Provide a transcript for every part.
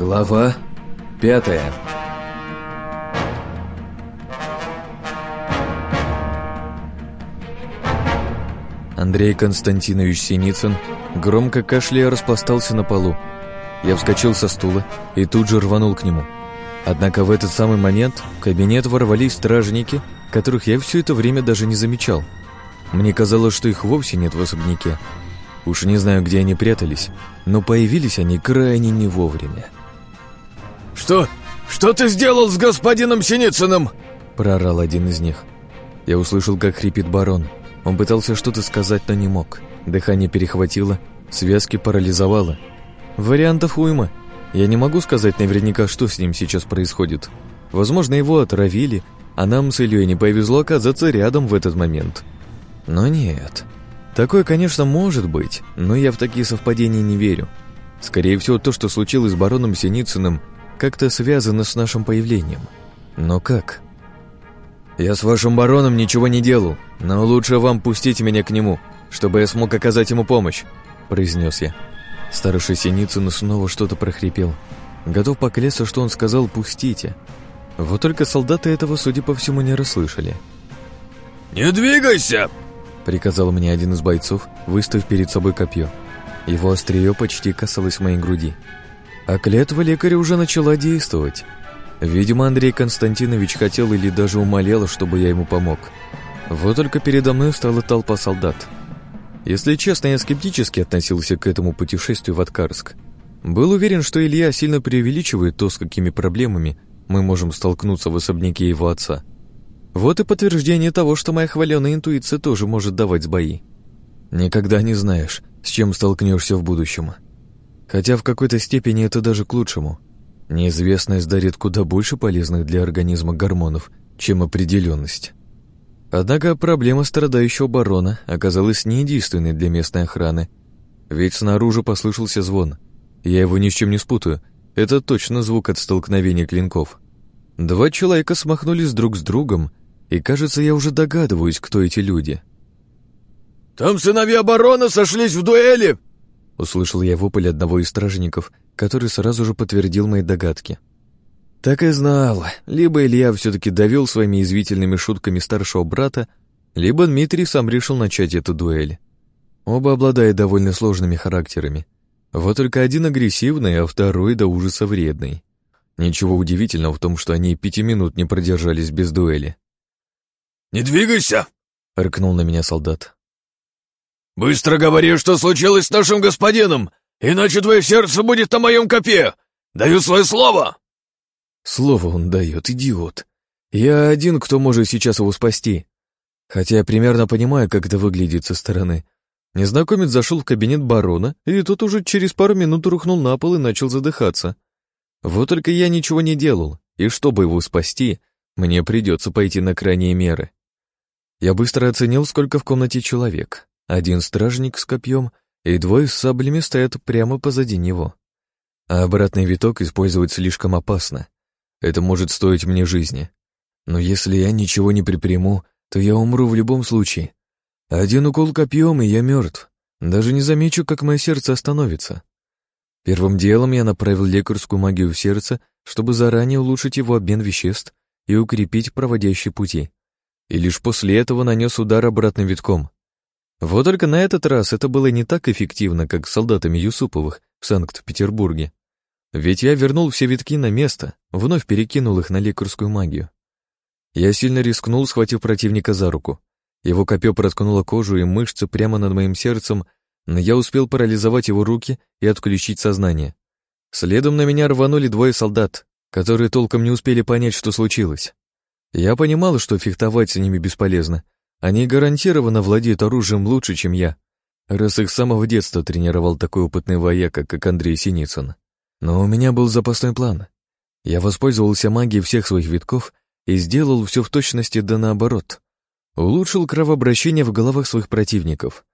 Глава пятая Андрей Константинович Синицын громко кашляя распластался на полу. Я вскочил со стула и тут же рванул к нему. Однако в этот самый момент в кабинет ворвались стражники, которых я все это время даже не замечал. Мне казалось, что их вовсе нет в особняке. Уж не знаю, где они прятались, но появились они крайне не вовремя. «Что? Что ты сделал с господином Синицыным?» Проорал один из них. Я услышал, как хрипит барон. Он пытался что-то сказать, но не мог. Дыхание перехватило, связки парализовало. Вариантов уйма. Я не могу сказать наверняка, что с ним сейчас происходит. Возможно, его отравили, а нам с Ильей не повезло оказаться рядом в этот момент. Но нет. Такое, конечно, может быть, но я в такие совпадения не верю. Скорее всего, то, что случилось с бароном Синицыным, как-то связано с нашим появлением. Но как? Я с вашим бароном ничего не делал, но лучше вам пустить меня к нему, чтобы я смог оказать ему помощь, произнес я. Старший Синицын снова что-то прохрипел. Готов поклясться, что он сказал «пустите». Вот только солдаты этого, судя по всему, не расслышали. «Не двигайся!» — приказал мне один из бойцов, выставив перед собой копье. Его острие почти касалось моей груди. А клятва лекаря уже начала действовать. Видимо, Андрей Константинович хотел или даже умолял, чтобы я ему помог. Вот только передо мной стала толпа солдат. Если честно, я скептически относился к этому путешествию в Откарск. Был уверен, что Илья сильно преувеличивает то, с какими проблемами мы можем столкнуться в особняке его отца. Вот и подтверждение того, что моя хваленая интуиция тоже может давать сбои. Никогда не знаешь, с чем столкнешься в будущем. Хотя в какой-то степени это даже к лучшему. Неизвестность дарит куда больше полезных для организма гормонов, чем определенность. Однако проблема страдающего барона оказалась не единственной для местной охраны. Ведь снаружи послышался звон. Я его ни с чем не спутаю. Это точно звук от столкновения клинков. Два человека смахнулись друг с другом, и, кажется, я уже догадываюсь, кто эти люди. «Там сыновья барона сошлись в дуэли!» Услышал я вопль одного из стражников, который сразу же подтвердил мои догадки. Так и знал. Либо Илья все-таки довел своими извительными шутками старшего брата, либо Дмитрий сам решил начать эту дуэль. Оба обладают довольно сложными характерами. Вот только один агрессивный, а второй до ужаса вредный. Ничего удивительного в том, что они пяти минут не продержались без дуэли. «Не двигайся!» — рыкнул на меня солдат. «Быстро говори, что случилось с нашим господином, иначе твое сердце будет на моем копье! Даю свое слово!» Слово он дает, идиот. Я один, кто может сейчас его спасти. Хотя я примерно понимаю, как это выглядит со стороны. Незнакомец зашел в кабинет барона, и тот уже через пару минут рухнул на пол и начал задыхаться. Вот только я ничего не делал, и чтобы его спасти, мне придется пойти на крайние меры. Я быстро оценил, сколько в комнате человек. Один стражник с копьем и двое с саблями стоят прямо позади него. А обратный виток использовать слишком опасно. Это может стоить мне жизни. Но если я ничего не припряму, то я умру в любом случае. Один укол копьем, и я мертв. Даже не замечу, как мое сердце остановится. Первым делом я направил лекарскую магию в сердце, чтобы заранее улучшить его обмен веществ и укрепить проводящие пути. И лишь после этого нанес удар обратным витком. Вот только на этот раз это было не так эффективно, как с солдатами Юсуповых в Санкт-Петербурге. Ведь я вернул все витки на место, вновь перекинул их на лекарскую магию. Я сильно рискнул, схватив противника за руку. Его копье проткнуло кожу и мышцы прямо над моим сердцем, но я успел парализовать его руки и отключить сознание. Следом на меня рванули двое солдат, которые толком не успели понять, что случилось. Я понимал, что фехтовать с ними бесполезно, они гарантированно владеют оружием лучше, чем я, раз их с самого детства тренировал такой опытный вояка, как Андрей Синицын. Но у меня был запасной план. Я воспользовался магией всех своих витков и сделал все в точности да наоборот. Улучшил кровообращение в головах своих противников.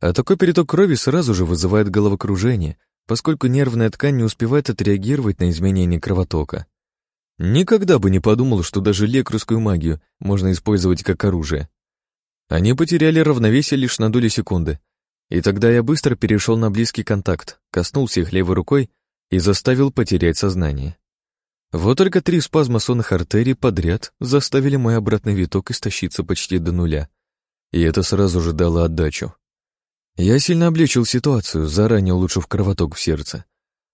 А такой переток крови сразу же вызывает головокружение, поскольку нервная ткань не успевает отреагировать на изменение кровотока. Никогда бы не подумал, что даже лекарскую магию можно использовать как оружие. Они потеряли равновесие лишь на долю секунды. И тогда я быстро перешел на близкий контакт, коснулся их левой рукой и заставил потерять сознание. Вот только три спазма сонных артерий подряд заставили мой обратный виток истощиться почти до нуля, и это сразу же дало отдачу. Я сильно облегчил ситуацию, заранее улучшив кровоток в сердце.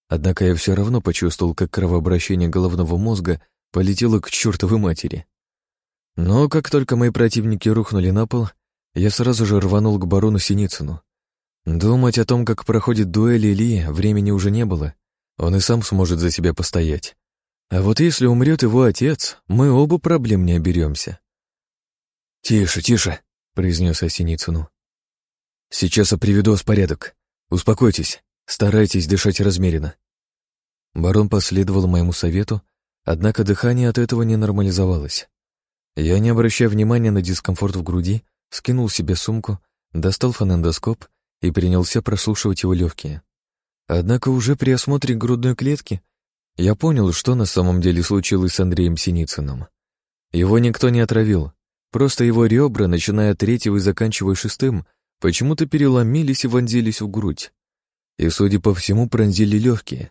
Однако я все равно почувствовал, как кровообращение головного мозга полетело к чертовой матери. Но как только мои противники рухнули на пол, я сразу же рванул к барону Синицыну. Думать о том, как проходит дуэль Ильи, времени уже не было. Он и сам сможет за себя постоять. А вот если умрет его отец, мы оба проблем не оберемся. «Тише, тише», — произнес я Синицыну. «Сейчас я приведу вас в порядок. Успокойтесь, старайтесь дышать размеренно». Барон последовал моему совету, однако дыхание от этого не нормализовалось. Я, не обращая внимания на дискомфорт в груди, скинул себе сумку, достал фонендоскоп и принялся прослушивать его легкие. Однако уже при осмотре грудной клетки я понял, что на самом деле случилось с Андреем Синицыным. Его никто не отравил, просто его ребра, начиная от третьего и заканчивая шестым, почему-то переломились и вонзились в грудь. И, судя по всему, пронзили легкие.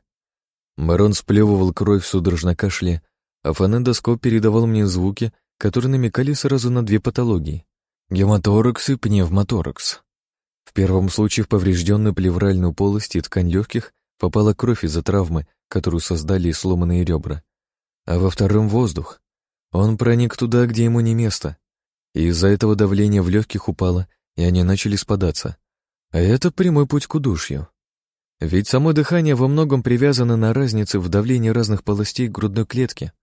Барон сплевывал кровь судорожно кашле, а фонендоскоп передавал мне звуки, которые намекали сразу на две патологии Гематоракс и пневмоторакс. В первом случае в поврежденную плевральную полость и ткань легких попала кровь из-за травмы, которую создали сломанные ребра. А во втором — воздух. Он проник туда, где ему не место. И из-за этого давление в легких упало, и они начали спадаться. А это прямой путь к удушью. Ведь само дыхание во многом привязано на разнице в давлении разных полостей грудной клетки.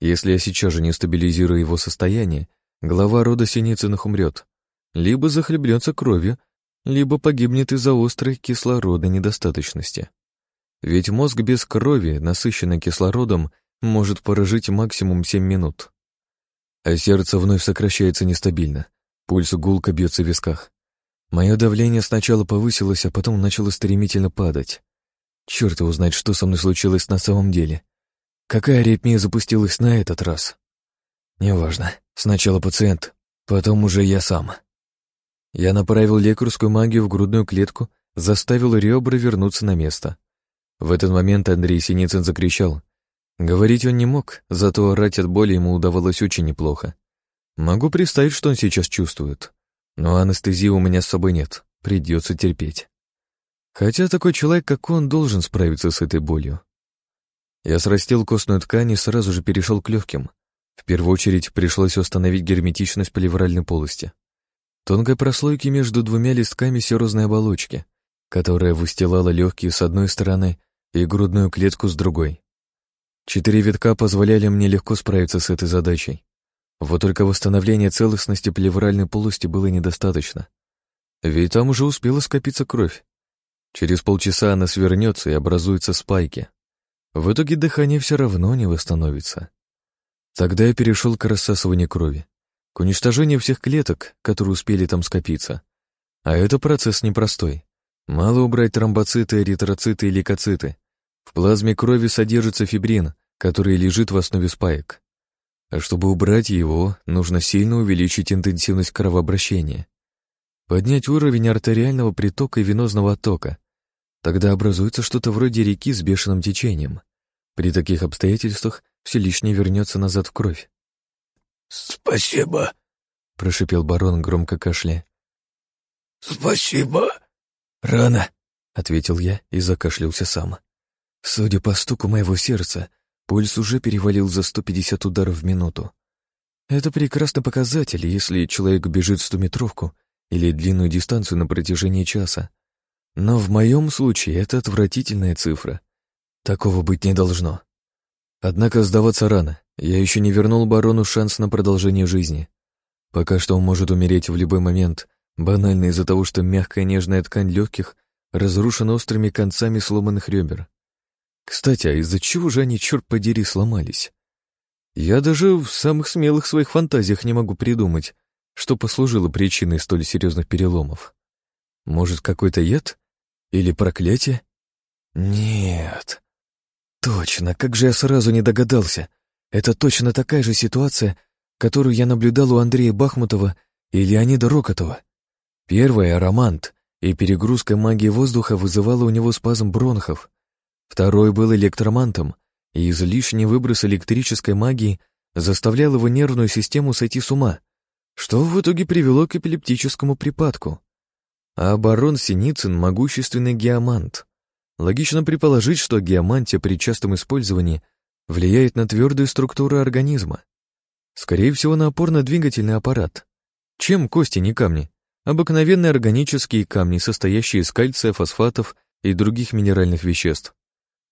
Если я сейчас же не стабилизирую его состояние, глава рода Синицыных умрет. Либо захлебнется кровью, либо погибнет из-за острой кислородной недостаточности. Ведь мозг без крови, насыщенный кислородом, может поражить максимум 7 минут. А сердце вновь сокращается нестабильно, пульс гулко бьется в висках. Мое давление сначала повысилось, а потом начало стремительно падать. Черт его знает, что со мной случилось на самом деле. Какая аритмия запустилась на этот раз? Неважно. Сначала пациент, потом уже я сам. Я направил лекарскую магию в грудную клетку, заставил ребра вернуться на место. В этот момент Андрей Синицын закричал. Говорить он не мог, зато орать от боли ему удавалось очень неплохо. Могу представить, что он сейчас чувствует. Но анестезии у меня с собой нет, придется терпеть. Хотя такой человек, как он, должен справиться с этой болью. Я срастил костную ткань и сразу же перешел к легким. В первую очередь пришлось установить герметичность плевральной полости. Тонкой прослойки между двумя листками серозной оболочки, которая выстилала легкие с одной стороны и грудную клетку с другой. Четыре витка позволяли мне легко справиться с этой задачей. Вот только восстановления целостности плевральной полости было недостаточно. Ведь там уже успела скопиться кровь. Через полчаса она свернется и образуются спайки. В итоге дыхание все равно не восстановится. Тогда я перешел к рассасыванию крови, к уничтожению всех клеток, которые успели там скопиться. А это процесс непростой. Мало убрать тромбоциты, эритроциты и лейкоциты. В плазме крови содержится фибрин, который лежит в основе спаек. А чтобы убрать его, нужно сильно увеличить интенсивность кровообращения. Поднять уровень артериального притока и венозного оттока. Тогда образуется что-то вроде реки с бешеным течением. При таких обстоятельствах все лишнее вернется назад в кровь. «Спасибо», — прошипел барон, громко кашляя. «Спасибо». «Рано», — ответил я и закашлялся сам. Судя по стуку моего сердца, пульс уже перевалил за 150 ударов в минуту. Это прекрасный показатель, если человек бежит стометровку или длинную дистанцию на протяжении часа. Но в моем случае это отвратительная цифра. Такого быть не должно. Однако сдаваться рано. Я еще не вернул барону шанс на продолжение жизни. Пока что он может умереть в любой момент, банально из-за того, что мягкая нежная ткань легких разрушена острыми концами сломанных ребер. Кстати, а из-за чего же они, черт подери, сломались? Я даже в самых смелых своих фантазиях не могу придумать, что послужило причиной столь серьезных переломов. Может, какой-то яд? Или проклятие? Нет. Точно, как же я сразу не догадался. Это точно такая же ситуация, которую я наблюдал у Андрея Бахмутова и Леонида Рокотова. Первая — романт, и перегрузка магии воздуха вызывала у него спазм бронхов. Второй был электромантом, и излишний выброс электрической магии заставлял его нервную систему сойти с ума, что в итоге привело к эпилептическому припадку. А барон Синицын — могущественный геомант. Логично предположить, что геомантия при частом использовании влияет на твердую структуру организма. Скорее всего, на опорно-двигательный аппарат. Чем кости, не камни? Обыкновенные органические камни, состоящие из кальция, фосфатов и других минеральных веществ.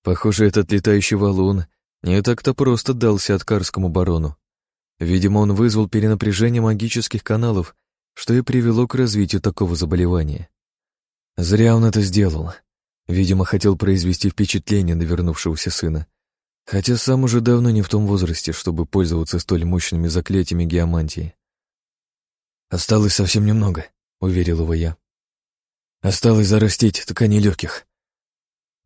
Похоже, этот летающий валун не так-то просто дался откарскому барону. Видимо, он вызвал перенапряжение магических каналов, что и привело к развитию такого заболевания. Зря он это сделал. Видимо, хотел произвести впечатление на вернувшегося сына. Хотя сам уже давно не в том возрасте, чтобы пользоваться столь мощными заклятиями геомантии. «Осталось совсем немного», — уверил его я. «Осталось зарастить ткани легких».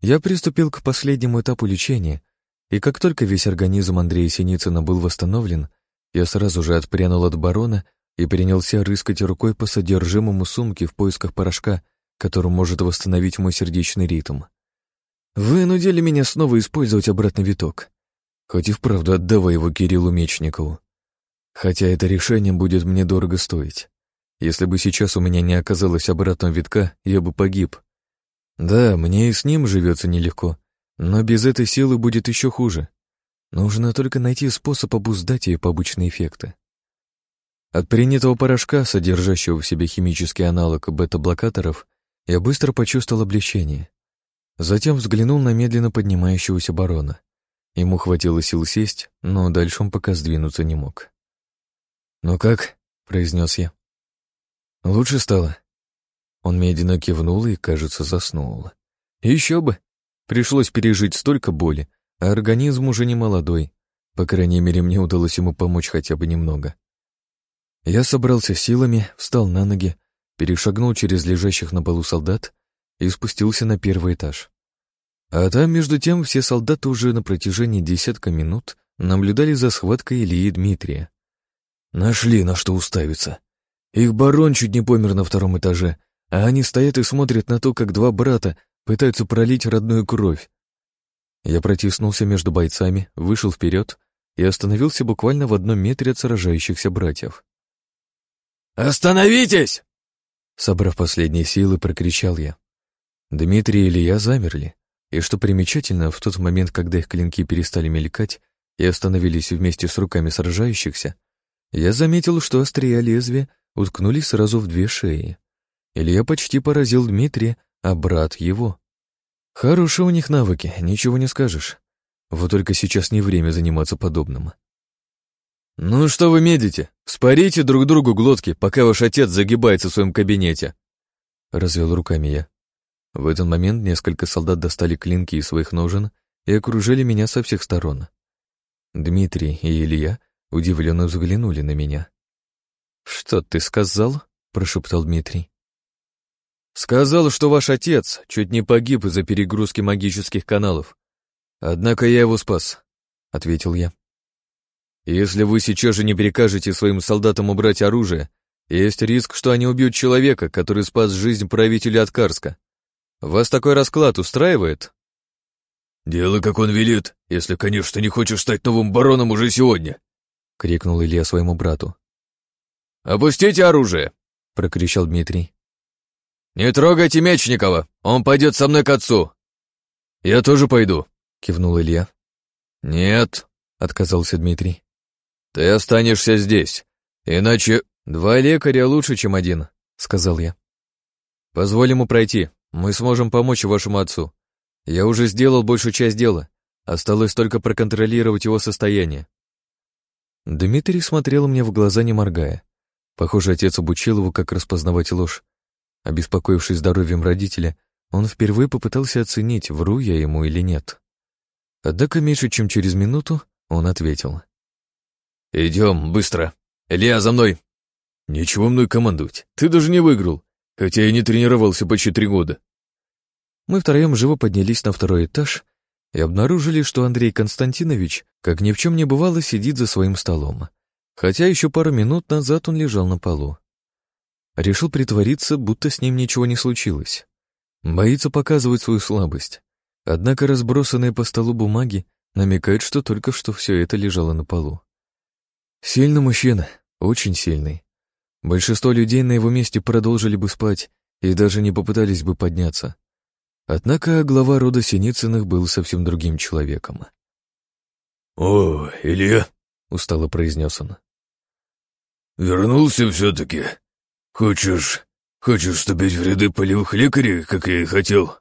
Я приступил к последнему этапу лечения, и как только весь организм Андрея Синицына был восстановлен, я сразу же отпрянул от барона и принялся рыскать рукой по содержимому сумки в поисках порошка, который может восстановить мой сердечный ритм. Вынудили меня снова использовать обратный виток. Хоть и вправду отдавай его Кириллу Мечникову. Хотя это решение будет мне дорого стоить. Если бы сейчас у меня не оказалось обратного витка, я бы погиб. Да, мне и с ним живется нелегко, но без этой силы будет еще хуже. Нужно только найти способ обуздать ее побочные эффекты. От принятого порошка, содержащего в себе химический аналог бета-блокаторов, я быстро почувствовал облегчение. Затем взглянул на медленно поднимающегося барона. Ему хватило сил сесть, но дальше он пока сдвинуться не мог. «Ну как?» — произнес я. «Лучше стало». Он медленно кивнул и, кажется, заснул. Еще бы! Пришлось пережить столько боли, а организм уже не молодой. По крайней мере, мне удалось ему помочь хотя бы немного. Я собрался силами, встал на ноги, перешагнул через лежащих на полу солдат и спустился на первый этаж. А там, между тем, все солдаты уже на протяжении десятка минут наблюдали за схваткой Ильи и Дмитрия. Нашли на что уставиться. Их барон чуть не помер на втором этаже, а они стоят и смотрят на то, как два брата пытаются пролить родную кровь. Я протиснулся между бойцами, вышел вперед и остановился буквально в одном метре от сражающихся братьев. «Остановитесь!» Собрав последние силы, прокричал я. Дмитрий и Илья замерли, и, что примечательно, в тот момент, когда их клинки перестали мелькать и остановились вместе с руками сражающихся, я заметил, что острия лезвия уткнулись сразу в две шеи. Илья почти поразил Дмитрия, а брат его. Хорошие у них навыки, ничего не скажешь. Вот только сейчас не время заниматься подобным. «Ну что вы медите? Спарите друг другу глотки, пока ваш отец загибается в своем кабинете!» Развел руками я. В этот момент несколько солдат достали клинки из своих ножен и окружили меня со всех сторон. Дмитрий и Илья удивленно взглянули на меня. «Что ты сказал?» — прошептал Дмитрий. «Сказал, что ваш отец чуть не погиб из-за перегрузки магических каналов. Однако я его спас», — ответил я. Если вы сейчас же не прикажете своим солдатам убрать оружие, есть риск, что они убьют человека, который спас жизнь правителя Откарска. Вас такой расклад устраивает? «Делай, как он велит, если, конечно, не хочешь стать новым бароном уже сегодня!» — крикнул Илья своему брату. «Опустите оружие!» — прокричал Дмитрий. «Не трогайте Мечникова, он пойдет со мной к отцу!» «Я тоже пойду», — кивнул Илья. «Нет», — отказался Дмитрий. «Ты останешься здесь, иначе два лекаря лучше, чем один», — сказал я. «Позволь ему пройти, мы сможем помочь вашему отцу. Я уже сделал большую часть дела, осталось только проконтролировать его состояние». Дмитрий смотрел мне в глаза, не моргая. Похоже, отец обучил его, как распознавать ложь. Обеспокоившись здоровьем родителя, он впервые попытался оценить, вру я ему или нет. Однако меньше чем через минуту он ответил. «Идем, быстро. Илья, за мной!» «Ничего мной командовать. Ты даже не выиграл, хотя я не тренировался почти три года». Мы втроем живо поднялись на второй этаж и обнаружили, что Андрей Константинович, как ни в чем не бывало, сидит за своим столом. Хотя еще пару минут назад он лежал на полу. Решил притвориться, будто с ним ничего не случилось. Боится показывать свою слабость. Однако разбросанные по столу бумаги намекают, что только что все это лежало на полу. Сильный мужчина, очень сильный. Большинство людей на его месте продолжили бы спать и даже не попытались бы подняться. Однако глава рода Синицыных был совсем другим человеком. «О, Илья!» — устало произнес он. «Вернулся все-таки. Хочешь, хочешь вступить в ряды полевых лекарей, как я и хотел?»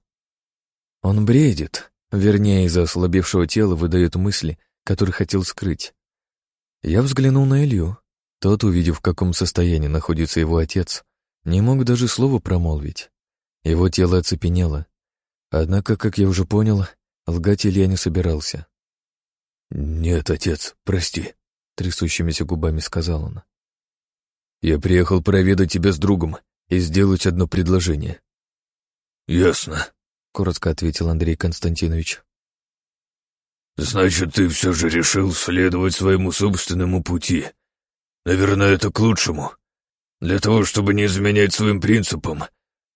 Он бредит, вернее, из-за ослабевшего тела выдает мысли, которые хотел скрыть. Я взглянул на Илью. Тот, увидев, в каком состоянии находится его отец, не мог даже слова промолвить. Его тело оцепенело. Однако, как я уже понял, лгать Илья не собирался. «Нет, отец, прости», — трясущимися губами сказал он. «Я приехал проведать тебя с другом и сделать одно предложение». «Ясно», — коротко ответил Андрей Константинович. «Значит, ты все же решил следовать своему собственному пути. Наверное, это к лучшему. Для того, чтобы не изменять своим принципам,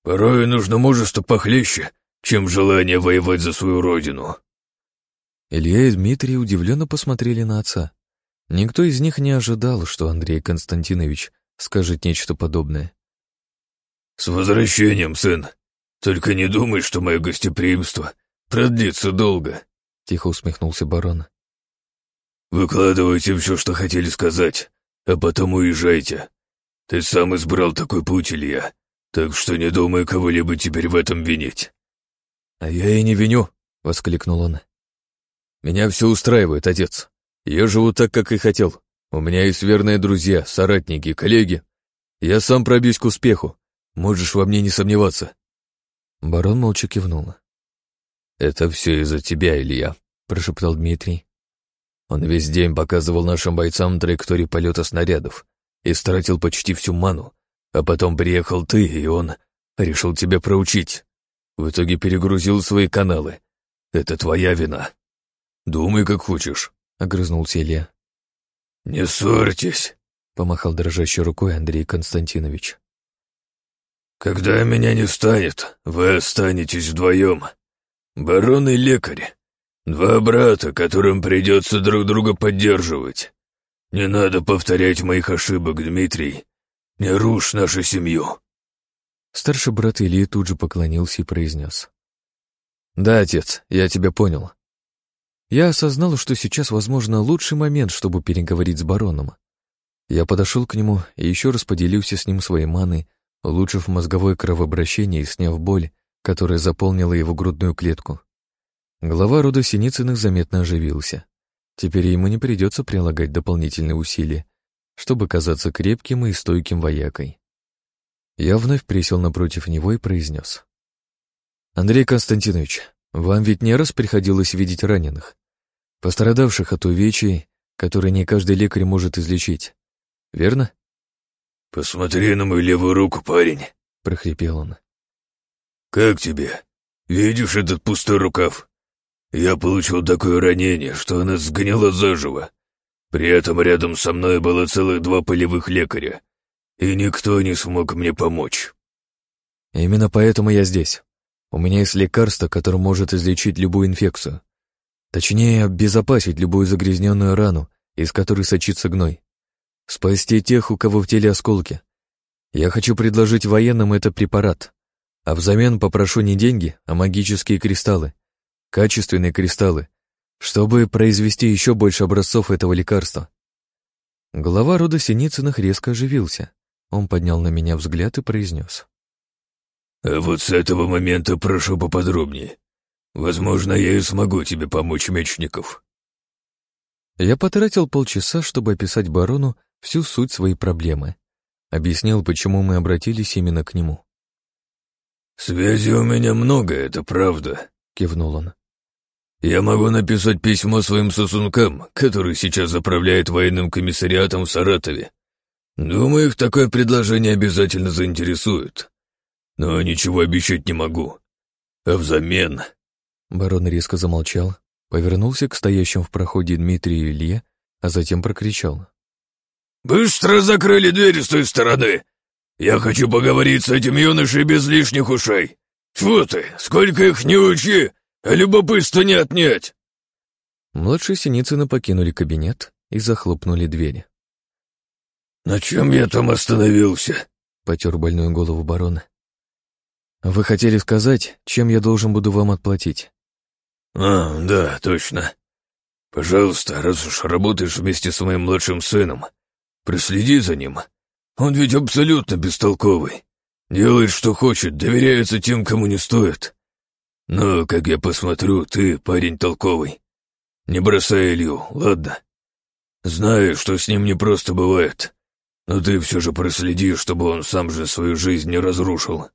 порой нужно мужество похлеще, чем желание воевать за свою родину». Илья и Дмитрий удивленно посмотрели на отца. Никто из них не ожидал, что Андрей Константинович скажет нечто подобное. «С возвращением, сын! Только не думай, что мое гостеприимство продлится долго!» — тихо усмехнулся барон. «Выкладывайте все, что хотели сказать, а потом уезжайте. Ты сам избрал такой путь, Илья, так что не думай кого-либо теперь в этом винить». «А я и не виню!» — воскликнул он. Меня все устраивает, отец. Я живу так, как и хотел. У меня есть верные друзья, соратники, коллеги. Я сам пробьюсь к успеху. Можешь во мне не сомневаться. Барон молча кивнул. «Это все из-за тебя, Илья», — прошептал Дмитрий. Он весь день показывал нашим бойцам траектории полета снарядов и стратил почти всю ману, а потом приехал ты, и он решил тебя проучить. В итоге перегрузил свои каналы. Это твоя вина. «Думай, как хочешь», — огрызнулся Илья. «Не ссорьтесь», — помахал дрожащей рукой Андрей Константинович. «Когда меня не станет, вы останетесь вдвоем. Барон и лекарь. Два брата, которым придется друг друга поддерживать. Не надо повторять моих ошибок, Дмитрий. Не рушь нашу семью». Старший брат Ильи тут же поклонился и произнес. «Да, отец, я тебя понял. Я осознал, что сейчас, возможно, лучший момент, чтобы переговорить с бароном. Я подошел к нему и еще раз поделился с ним своей маной, улучшив мозговое кровообращение и сняв боль, которая заполнила его грудную клетку. Глава рода Синицыных заметно оживился. Теперь ему не придется прилагать дополнительные усилия, чтобы казаться крепким и стойким воякой. Я вновь присел напротив него и произнес. «Андрей Константинович, вам ведь не раз приходилось видеть раненых пострадавших от увечий, которые не каждый лекарь может излечить. Верно? «Посмотри на мою левую руку, парень», — прохрипел он. «Как тебе? Видишь этот пустой рукав? Я получил такое ранение, что она сгнила заживо. При этом рядом со мной было целых два полевых лекаря, и никто не смог мне помочь». «Именно поэтому я здесь. У меня есть лекарство, которое может излечить любую инфекцию. Точнее, обезопасить любую загрязненную рану, из которой сочится гной. Спасти тех, у кого в теле осколки. Я хочу предложить военным этот препарат, а взамен попрошу не деньги, а магические кристаллы, качественные кристаллы, чтобы произвести еще больше образцов этого лекарства. Глава рода Синицыных резко оживился. Он поднял на меня взгляд и произнес. «А вот с этого момента прошу поподробнее. Возможно, я и смогу тебе помочь, Мечников». Я потратил полчаса, чтобы описать барону всю суть своей проблемы. Объяснил, почему мы обратились именно к нему. «Связи у меня много, это правда», — кивнул он. «Я могу написать письмо своим сосункам, которые сейчас заправляют военным комиссариатом в Саратове. Думаю, их такое предложение обязательно заинтересует. Но ничего обещать не могу. А взамен Барон резко замолчал, повернулся к стоящим в проходе Дмитрию и Илье, а затем прокричал. «Быстро закрыли двери с той стороны! Я хочу поговорить с этим юношей без лишних ушей! Тьфу ты, сколько их не учи, а любопытство не отнять!» Младшие Синицыны покинули кабинет и захлопнули двери. «На чем я там остановился?» — потер больную голову барона. «Вы хотели сказать, чем я должен буду вам отплатить?» «А, да, точно. Пожалуйста, раз уж работаешь вместе с моим младшим сыном, проследи за ним. Он ведь абсолютно бестолковый. Делает, что хочет, доверяется тем, кому не стоит. Но, как я посмотрю, ты парень толковый. Не бросай Илью, ладно? Знаю, что с ним не просто бывает, но ты все же проследи, чтобы он сам же свою жизнь не разрушил.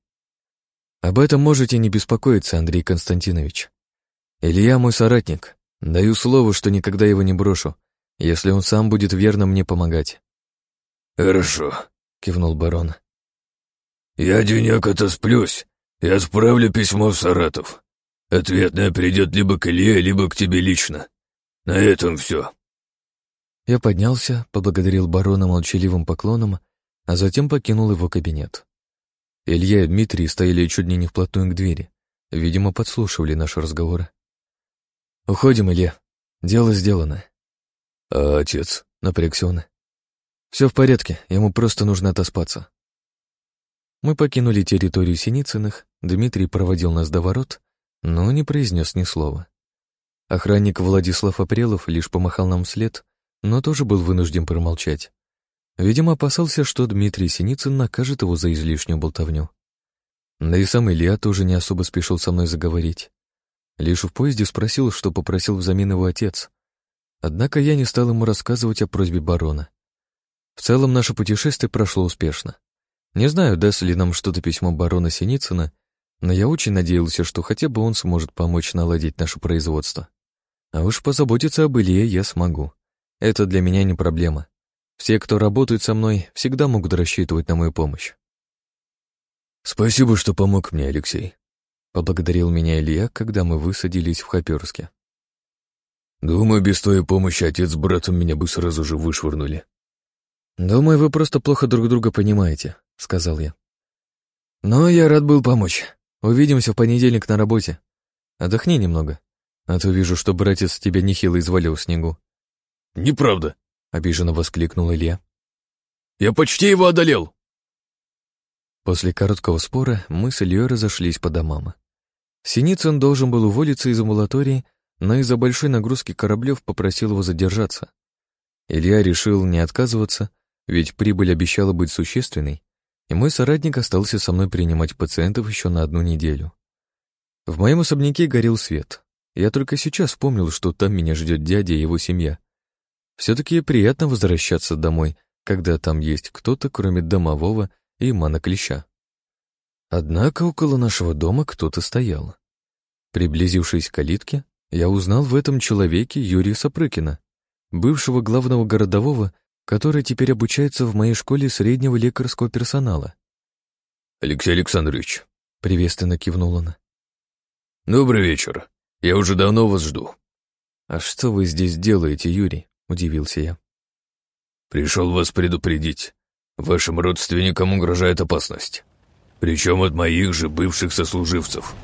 Об этом можете не беспокоиться, Андрей Константинович. Илья мой соратник. Даю слово, что никогда его не брошу, если он сам будет верно мне помогать. Хорошо, кивнул барон. Я денек отосплюсь и отправлю письмо в Саратов. Ответное придет либо к Илье, либо к тебе лично. На этом все. Я поднялся, поблагодарил барона молчаливым поклоном, а затем покинул его кабинет. Илья и Дмитрий стояли чуть ли не вплотную к двери. Видимо, подслушивали наш разговор. «Уходим, Илья. Дело сделано». «А отец?» — напрягся он. «Все в порядке, ему просто нужно отоспаться». Мы покинули территорию Синицыных, Дмитрий проводил нас до ворот, но не произнес ни слова. Охранник Владислав Апрелов лишь помахал нам вслед, но тоже был вынужден промолчать. Видимо, опасался, что Дмитрий Синицын накажет его за излишнюю болтовню. Да и сам Илья тоже не особо спешил со мной заговорить. Лишь в поезде спросил, что попросил взамен его отец. Однако я не стал ему рассказывать о просьбе барона. В целом, наше путешествие прошло успешно. Не знаю, даст ли нам что-то письмо барона Синицына, но я очень надеялся, что хотя бы он сможет помочь наладить наше производство. А уж позаботиться об Илье я смогу. Это для меня не проблема. Все, кто работает со мной, всегда могут рассчитывать на мою помощь. «Спасибо, что помог мне, Алексей», — поблагодарил меня Илья, когда мы высадились в Хоперске. «Думаю, без твоей помощи отец с братом меня бы сразу же вышвырнули». «Думаю, вы просто плохо друг друга понимаете», — сказал я. «Но я рад был помочь. Увидимся в понедельник на работе. Отдохни немного, а то вижу, что братец тебя нехило извалил в снегу». «Неправда», — обиженно воскликнул Илья. «Я почти его одолел!» После короткого спора мы с Ильей разошлись по домам. Синицын должен был уволиться из амбулатории, но из-за большой нагрузки кораблев попросил его задержаться. Илья решил не отказываться, ведь прибыль обещала быть существенной, и мой соратник остался со мной принимать пациентов еще на одну неделю. В моем особняке горел свет. Я только сейчас вспомнил, что там меня ждет дядя и его семья. Все-таки приятно возвращаться домой, когда там есть кто-то, кроме домового и мана клеща. Однако около нашего дома кто-то стоял. Приблизившись к калитке, я узнал в этом человеке Юрия Сапрыкина, бывшего главного городового который теперь обучается в моей школе среднего лекарского персонала. «Алексей Александрович», — приветственно кивнул он. «Добрый вечер. Я уже давно вас жду». «А что вы здесь делаете, Юрий?» — удивился я. «Пришел вас предупредить. Вашим родственникам угрожает опасность. Причем от моих же бывших сослуживцев».